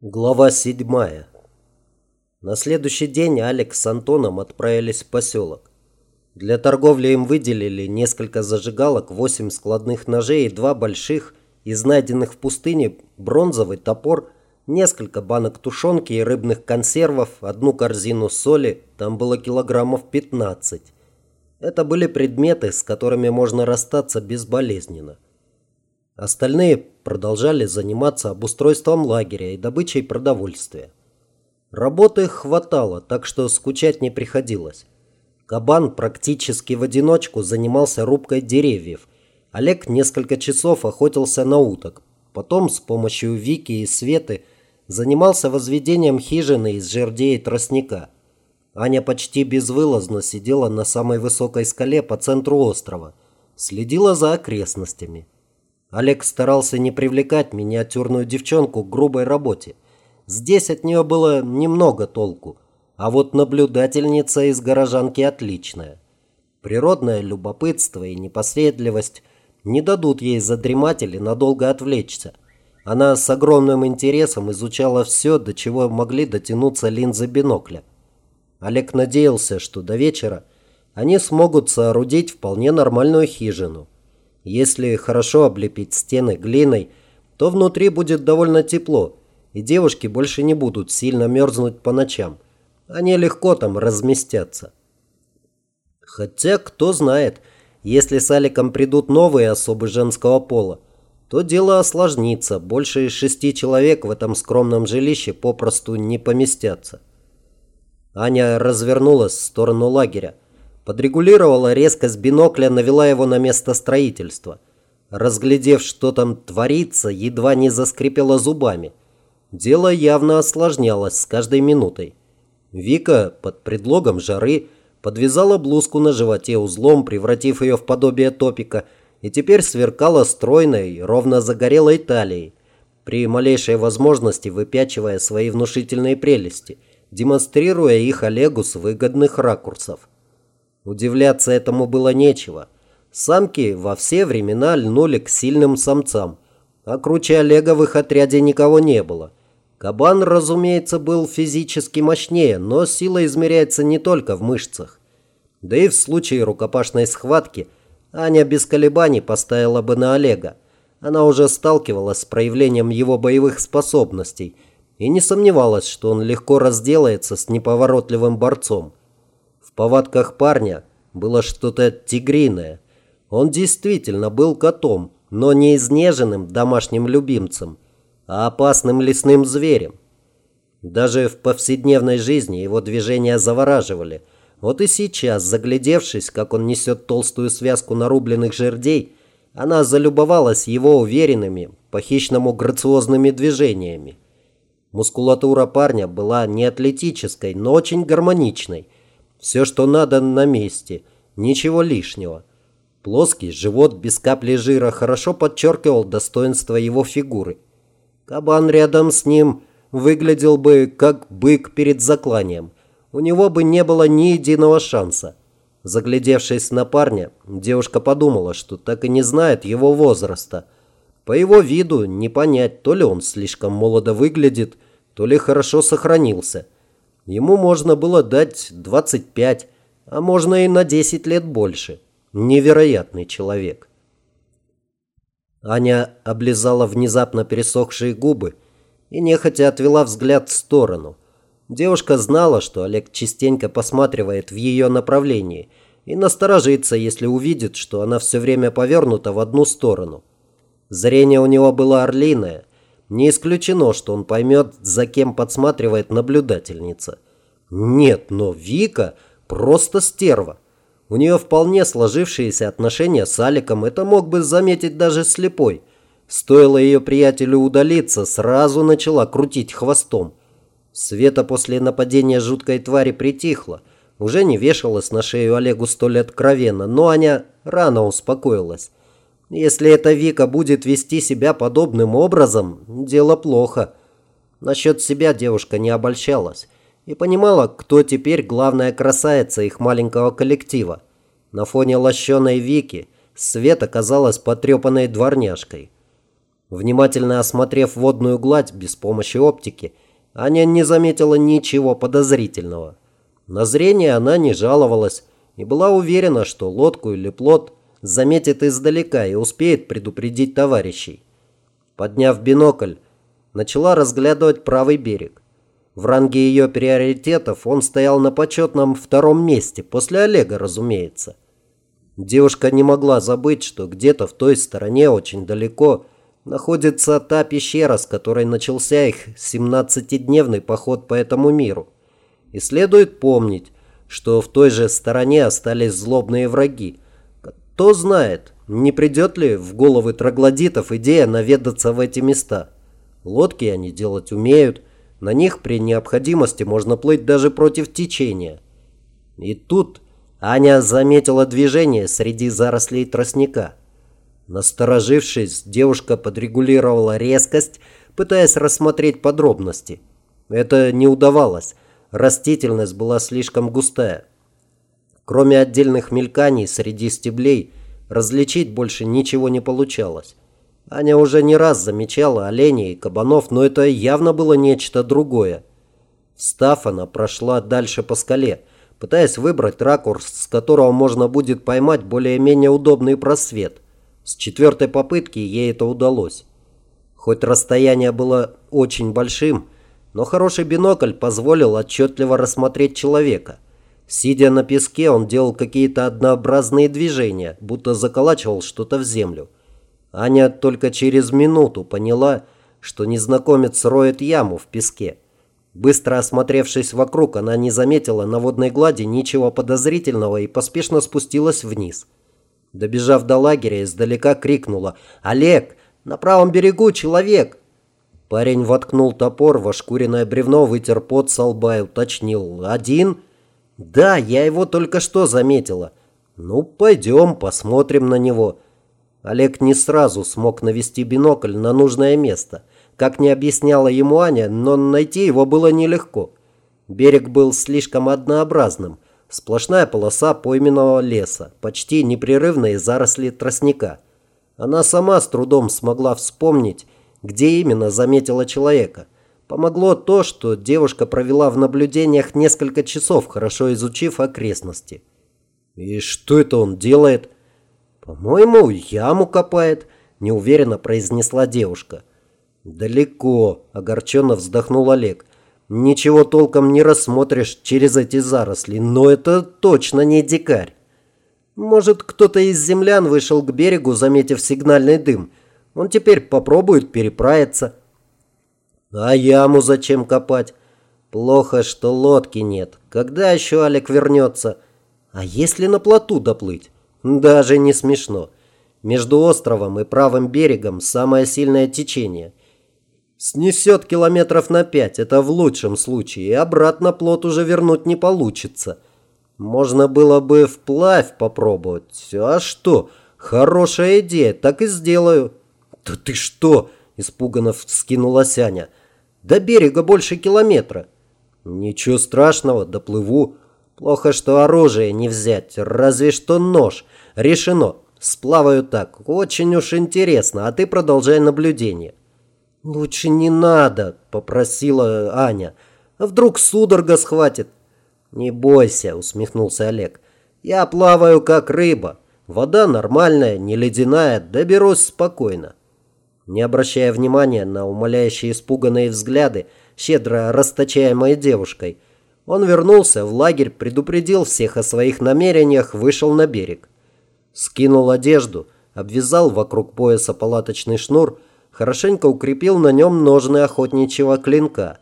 Глава седьмая. На следующий день Алекс с Антоном отправились в поселок. Для торговли им выделили несколько зажигалок, восемь складных ножей и два больших, из найденных в пустыне, бронзовый топор, несколько банок тушенки и рыбных консервов, одну корзину соли, там было килограммов 15. Это были предметы, с которыми можно расстаться безболезненно. Остальные продолжали заниматься обустройством лагеря и добычей продовольствия. Работы хватало, так что скучать не приходилось. Кабан практически в одиночку занимался рубкой деревьев. Олег несколько часов охотился на уток. Потом с помощью Вики и Светы занимался возведением хижины из жердей и тростника. Аня почти безвылазно сидела на самой высокой скале по центру острова. Следила за окрестностями. Олег старался не привлекать миниатюрную девчонку к грубой работе. Здесь от нее было немного толку, а вот наблюдательница из горожанки отличная. Природное любопытство и непоследливость не дадут ей задремать или надолго отвлечься. Она с огромным интересом изучала все, до чего могли дотянуться линзы бинокля. Олег надеялся, что до вечера они смогут соорудить вполне нормальную хижину – если хорошо облепить стены глиной, то внутри будет довольно тепло, и девушки больше не будут сильно мерзнуть по ночам. Они легко там разместятся. Хотя, кто знает, если с Аликом придут новые особы женского пола, то дело осложнится. Больше шести человек в этом скромном жилище попросту не поместятся. Аня развернулась в сторону лагеря. Подрегулировала резкость бинокля, навела его на место строительства. Разглядев, что там творится, едва не заскрипела зубами. Дело явно осложнялось с каждой минутой. Вика под предлогом жары подвязала блузку на животе узлом, превратив ее в подобие топика, и теперь сверкала стройной, ровно загорелой талией, при малейшей возможности выпячивая свои внушительные прелести, демонстрируя их Олегу с выгодных ракурсов. Удивляться этому было нечего. Самки во все времена льнули к сильным самцам, а круче Олега в их отряде никого не было. Кабан, разумеется, был физически мощнее, но сила измеряется не только в мышцах. Да и в случае рукопашной схватки Аня без колебаний поставила бы на Олега. Она уже сталкивалась с проявлением его боевых способностей и не сомневалась, что он легко разделается с неповоротливым борцом повадках парня было что-то тигриное. Он действительно был котом, но не изнеженным домашним любимцем, а опасным лесным зверем. Даже в повседневной жизни его движения завораживали. Вот и сейчас, заглядевшись, как он несет толстую связку нарубленных жердей, она залюбовалась его уверенными, по-хищному грациозными движениями. Мускулатура парня была не атлетической, но очень гармоничной – все, что надо, на месте. Ничего лишнего. Плоский живот без капли жира хорошо подчеркивал достоинство его фигуры. Кабан рядом с ним выглядел бы как бык перед закланием. У него бы не было ни единого шанса. Заглядевшись на парня, девушка подумала, что так и не знает его возраста. По его виду не понять, то ли он слишком молодо выглядит, то ли хорошо сохранился – Ему можно было дать 25, а можно и на 10 лет больше. Невероятный человек. Аня облизала внезапно пересохшие губы и нехотя отвела взгляд в сторону. Девушка знала, что Олег частенько посматривает в ее направлении и насторожится, если увидит, что она все время повернута в одну сторону. Зрение у него было орлиное, не исключено, что он поймет, за кем подсматривает наблюдательница. Нет, но Вика просто стерва. У нее вполне сложившиеся отношения с Аликом, это мог бы заметить даже слепой. Стоило ее приятелю удалиться, сразу начала крутить хвостом. Света после нападения жуткой твари притихла. Уже не вешалась на шею Олегу столь откровенно, но Аня рано успокоилась. Если эта Вика будет вести себя подобным образом, дело плохо. Насчет себя девушка не обольщалась и понимала, кто теперь главная красавица их маленького коллектива. На фоне лощеной Вики Света казалась потрепанной дворняжкой. Внимательно осмотрев водную гладь без помощи оптики, Аня не заметила ничего подозрительного. На зрение она не жаловалась и была уверена, что лодку или плот заметит издалека и успеет предупредить товарищей. Подняв бинокль, начала разглядывать правый берег. В ранге ее приоритетов он стоял на почетном втором месте, после Олега, разумеется. Девушка не могла забыть, что где-то в той стороне, очень далеко, находится та пещера, с которой начался их 17-дневный поход по этому миру. И следует помнить, что в той же стороне остались злобные враги. Кто знает, не придет ли в головы троглодитов идея наведаться в эти места. Лодки они делать умеют, на них при необходимости можно плыть даже против течения. И тут Аня заметила движение среди зарослей тростника. Насторожившись, девушка подрегулировала резкость, пытаясь рассмотреть подробности. Это не удавалось. Растительность была слишком густая. Кроме отдельных мельканий среди стеблей, различить больше ничего не получалось. Аня уже не раз замечала оленей и кабанов, но это явно было нечто другое. Встав, она прошла дальше по скале – пытаясь выбрать ракурс, с которого можно будет поймать более-менее удобный просвет. С четвертой попытки ей это удалось. Хоть расстояние было очень большим, но хороший бинокль позволил отчетливо рассмотреть человека. Сидя на песке, он делал какие-то однообразные движения, будто заколачивал что-то в землю. Аня только через минуту поняла, что незнакомец роет яму в песке. Быстро осмотревшись вокруг, она не заметила на водной глади ничего подозрительного и поспешно спустилась вниз. Добежав до лагеря, издалека крикнула «Олег! На правом берегу человек!» Парень воткнул топор в ошкуренное бревно, вытер пот со лба и уточнил «Один?» «Да, я его только что заметила». «Ну, пойдем, посмотрим на него». Олег не сразу смог навести бинокль на нужное место – как не объясняла ему Аня, но найти его было нелегко. Берег был слишком однообразным. Сплошная полоса пойменного леса, почти непрерывные заросли тростника. Она сама с трудом смогла вспомнить, где именно заметила человека. Помогло то, что девушка провела в наблюдениях несколько часов, хорошо изучив окрестности. «И что это он делает?» «По-моему, яму копает», – неуверенно произнесла девушка. «Далеко», – огорченно вздохнул Олег. «Ничего толком не рассмотришь через эти заросли, но это точно не дикарь. Может, кто-то из землян вышел к берегу, заметив сигнальный дым. Он теперь попробует переправиться». «А яму зачем копать? Плохо, что лодки нет. Когда еще Олег вернется? А если на плоту доплыть? Даже не смешно. Между островом и правым берегом самое сильное течение. Снесет километров на пять, это в лучшем случае, и обратно плот уже вернуть не получится. Можно было бы вплавь попробовать. А что? Хорошая идея, так и сделаю. Да ты что? Испуганно вскинулась Аня. До берега больше километра. Ничего страшного, доплыву. Плохо, что оружие не взять, разве что нож. Решено. Сплаваю так. Очень уж интересно, а ты продолжай наблюдение. «Лучше не надо», – попросила Аня. «А вдруг судорога схватит?» «Не бойся», – усмехнулся Олег. «Я плаваю как рыба. Вода нормальная, не ледяная, доберусь спокойно». Не обращая внимания на умоляющие испуганные взгляды, щедро расточаемые девушкой, он вернулся в лагерь, предупредил всех о своих намерениях, вышел на берег. Скинул одежду, обвязал вокруг пояса палаточный шнур – хорошенько укрепил на нем ножны охотничьего клинка.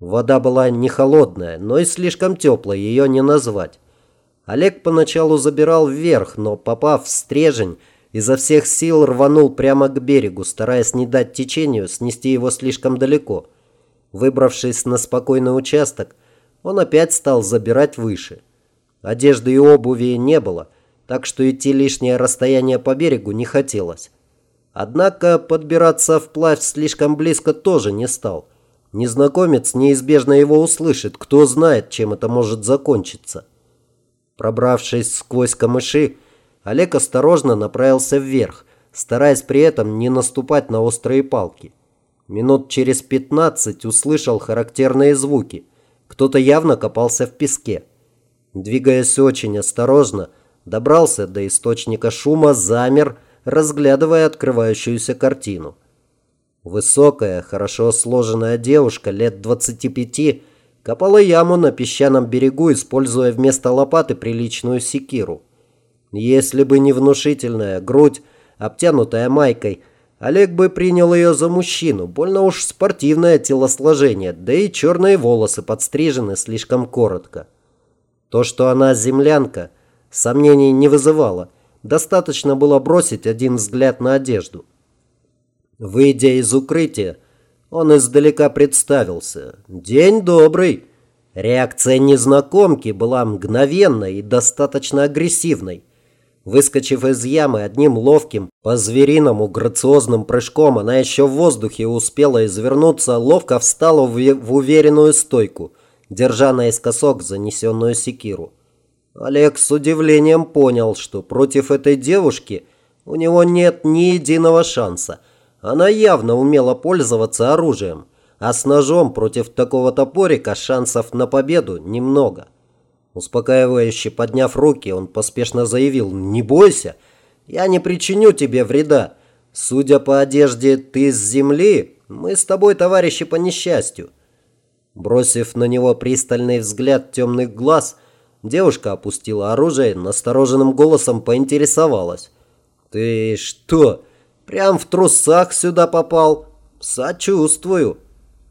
Вода была не холодная, но и слишком теплой ее не назвать. Олег поначалу забирал вверх, но, попав в стрежень, изо всех сил рванул прямо к берегу, стараясь не дать течению снести его слишком далеко. Выбравшись на спокойный участок, он опять стал забирать выше. Одежды и обуви не было, так что идти лишнее расстояние по берегу не хотелось. Однако подбираться вплавь слишком близко тоже не стал. Незнакомец неизбежно его услышит, кто знает, чем это может закончиться. Пробравшись сквозь камыши, Олег осторожно направился вверх, стараясь при этом не наступать на острые палки. Минут через пятнадцать услышал характерные звуки. Кто-то явно копался в песке. Двигаясь очень осторожно, добрался до источника шума, замер, разглядывая открывающуюся картину. Высокая, хорошо сложенная девушка лет 25 копала яму на песчаном берегу, используя вместо лопаты приличную секиру. Если бы не внушительная грудь, обтянутая майкой, Олег бы принял ее за мужчину, больно уж спортивное телосложение, да и черные волосы подстрижены слишком коротко. То, что она землянка, сомнений не вызывало. Достаточно было бросить один взгляд на одежду. Выйдя из укрытия, он издалека представился. «День добрый!» Реакция незнакомки была мгновенной и достаточно агрессивной. Выскочив из ямы одним ловким, по-звериному грациозным прыжком, она еще в воздухе успела извернуться, ловко встала в, уверенную стойку, держа наискосок занесенную секиру. Олег с удивлением понял, что против этой девушки у него нет ни единого шанса. Она явно умела пользоваться оружием, а с ножом против такого топорика шансов на победу немного. Успокаивающе подняв руки, он поспешно заявил «Не бойся, я не причиню тебе вреда. Судя по одежде, ты с земли, мы с тобой товарищи по несчастью». Бросив на него пристальный взгляд темных глаз, девушка опустила оружие, настороженным голосом поинтересовалась. «Ты что, прям в трусах сюда попал? Сочувствую».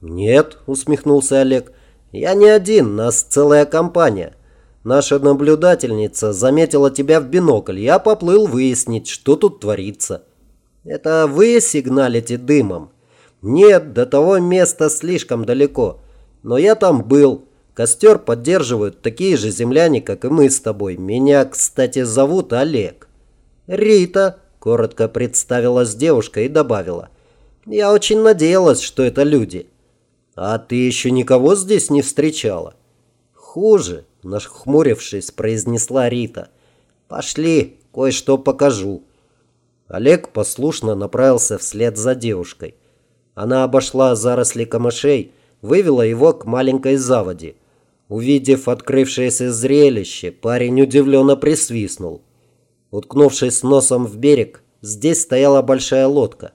«Нет», — усмехнулся Олег, — «я не один, нас целая компания». Наша наблюдательница заметила тебя в бинокль. Я поплыл выяснить, что тут творится. Это вы сигналите дымом? Нет, до того места слишком далеко. Но я там был. Костер поддерживают такие же земляне, как и мы с тобой. Меня, кстати, зовут Олег. Рита, коротко представилась девушка и добавила. Я очень надеялась, что это люди. А ты еще никого здесь не встречала? Хуже нахмурившись, произнесла Рита. «Пошли, кое-что покажу». Олег послушно направился вслед за девушкой. Она обошла заросли камышей, вывела его к маленькой заводе. Увидев открывшееся зрелище, парень удивленно присвистнул. Уткнувшись носом в берег, здесь стояла большая лодка.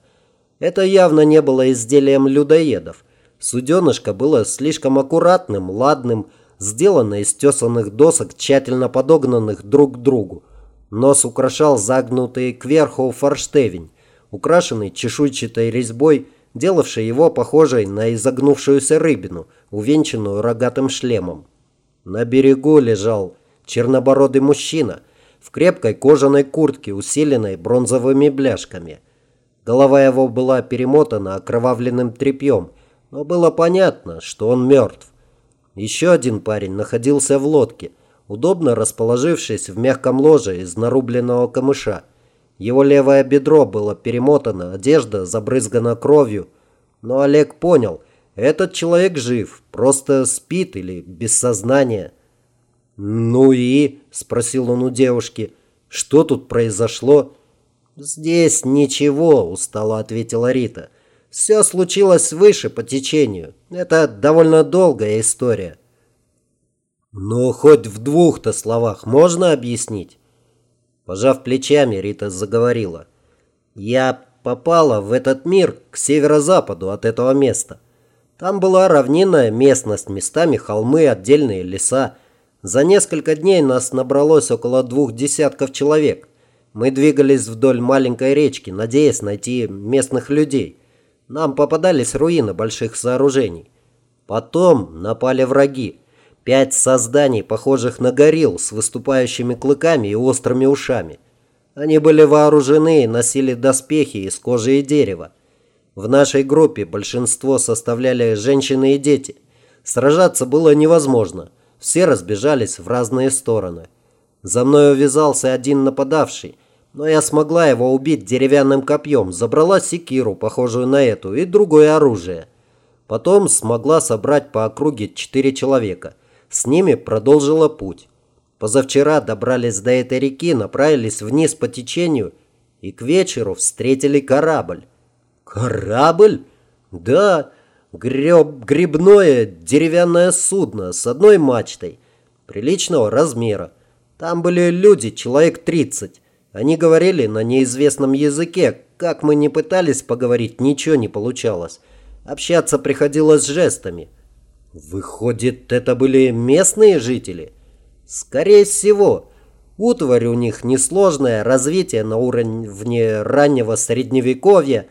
Это явно не было изделием людоедов. Суденышко было слишком аккуратным, ладным, сделанная из тесанных досок, тщательно подогнанных друг к другу. Нос украшал загнутый кверху форштевень, украшенный чешуйчатой резьбой, делавший его похожей на изогнувшуюся рыбину, увенчанную рогатым шлемом. На берегу лежал чернобородый мужчина в крепкой кожаной куртке, усиленной бронзовыми бляшками. Голова его была перемотана окровавленным тряпьем, но было понятно, что он мертв. Еще один парень находился в лодке, удобно расположившись в мягком ложе из нарубленного камыша. Его левое бедро было перемотано, одежда забрызгана кровью. Но Олег понял, этот человек жив, просто спит или без сознания. «Ну и?» – спросил он у девушки. «Что тут произошло?» «Здесь ничего», – устало ответила Рита. Все случилось выше по течению. Это довольно долгая история. Но хоть в двух-то словах можно объяснить? Пожав плечами, Рита заговорила. Я попала в этот мир к северо-западу от этого места. Там была равнинная местность, местами холмы, отдельные леса. За несколько дней нас набралось около двух десятков человек. Мы двигались вдоль маленькой речки, надеясь найти местных людей. Нам попадались руины больших сооружений. Потом напали враги. Пять созданий, похожих на горилл, с выступающими клыками и острыми ушами. Они были вооружены и носили доспехи из кожи и дерева. В нашей группе большинство составляли женщины и дети. Сражаться было невозможно. Все разбежались в разные стороны. За мной увязался один нападавший – но я смогла его убить деревянным копьем, забрала секиру, похожую на эту, и другое оружие. Потом смогла собрать по округе четыре человека. С ними продолжила путь. Позавчера добрались до этой реки, направились вниз по течению и к вечеру встретили корабль. Корабль? Да, греб, грибное деревянное судно с одной мачтой, приличного размера. Там были люди, человек 30. Они говорили на неизвестном языке. Как мы не пытались поговорить, ничего не получалось. Общаться приходилось жестами. Выходит, это были местные жители? Скорее всего. Утварь у них несложная, развитие на уровне раннего средневековья.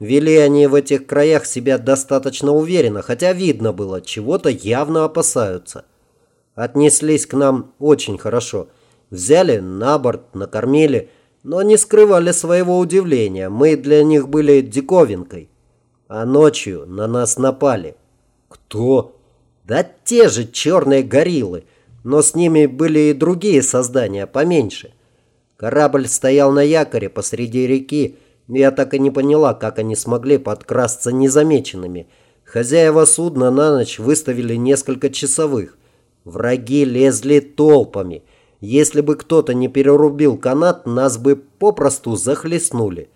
Вели они в этих краях себя достаточно уверенно, хотя видно было, чего-то явно опасаются. Отнеслись к нам очень хорошо. Взяли на борт, накормили, но не скрывали своего удивления. Мы для них были диковинкой. А ночью на нас напали. Кто? Да те же черные гориллы но с ними были и другие создания, поменьше. Корабль стоял на якоре посреди реки, я так и не поняла, как они смогли подкрасться незамеченными. Хозяева судна на ночь выставили несколько часовых. Враги лезли толпами. Если бы кто-то не перерубил канат, нас бы попросту захлестнули.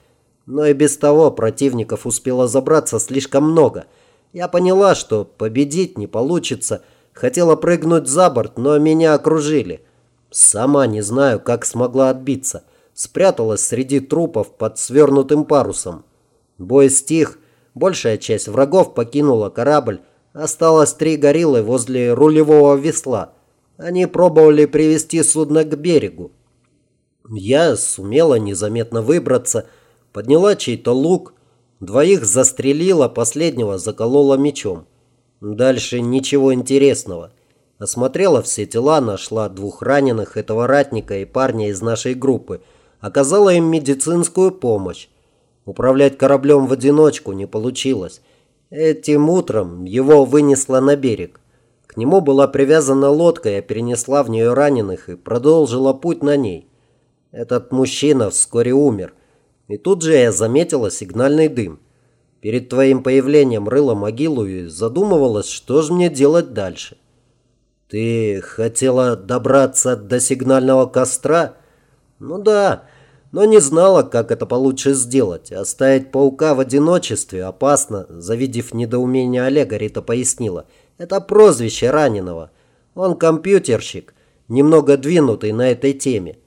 Но и без того противников успело забраться слишком много. Я поняла, что победить не получится – Хотела прыгнуть за борт, но меня окружили. Сама не знаю, как смогла отбиться. Спряталась среди трупов под свернутым парусом. Бой стих. Большая часть врагов покинула корабль. Осталось три гориллы возле рулевого весла. Они пробовали привести судно к берегу. Я сумела незаметно выбраться, подняла чей-то лук, двоих застрелила, последнего заколола мечом. Дальше ничего интересного. Осмотрела все тела, нашла двух раненых, этого ратника и парня из нашей группы. Оказала им медицинскую помощь. Управлять кораблем в одиночку не получилось. Этим утром его вынесло на берег. К нему была привязана лодка, я перенесла в нее раненых и продолжила путь на ней. Этот мужчина вскоре умер. И тут же я заметила сигнальный дым. Перед твоим появлением рыла могилу и задумывалась, что же мне делать дальше. Ты хотела добраться до сигнального костра? Ну да, но не знала, как это получше сделать. Оставить паука в одиночестве опасно, завидев недоумение Олега, Рита пояснила. Это прозвище раненого. Он компьютерщик, немного двинутый на этой теме.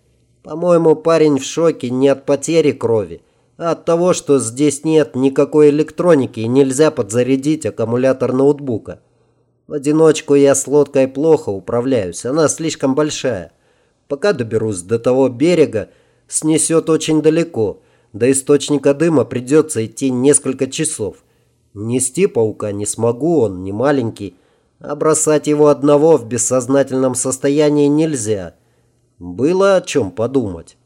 По-моему, парень в шоке не от потери крови, от того, что здесь нет никакой электроники и нельзя подзарядить аккумулятор ноутбука. В одиночку я с лодкой плохо управляюсь, она слишком большая. Пока доберусь до того берега, снесет очень далеко. До источника дыма придется идти несколько часов. Нести паука не смогу, он не маленький. А бросать его одного в бессознательном состоянии нельзя. Было о чем подумать.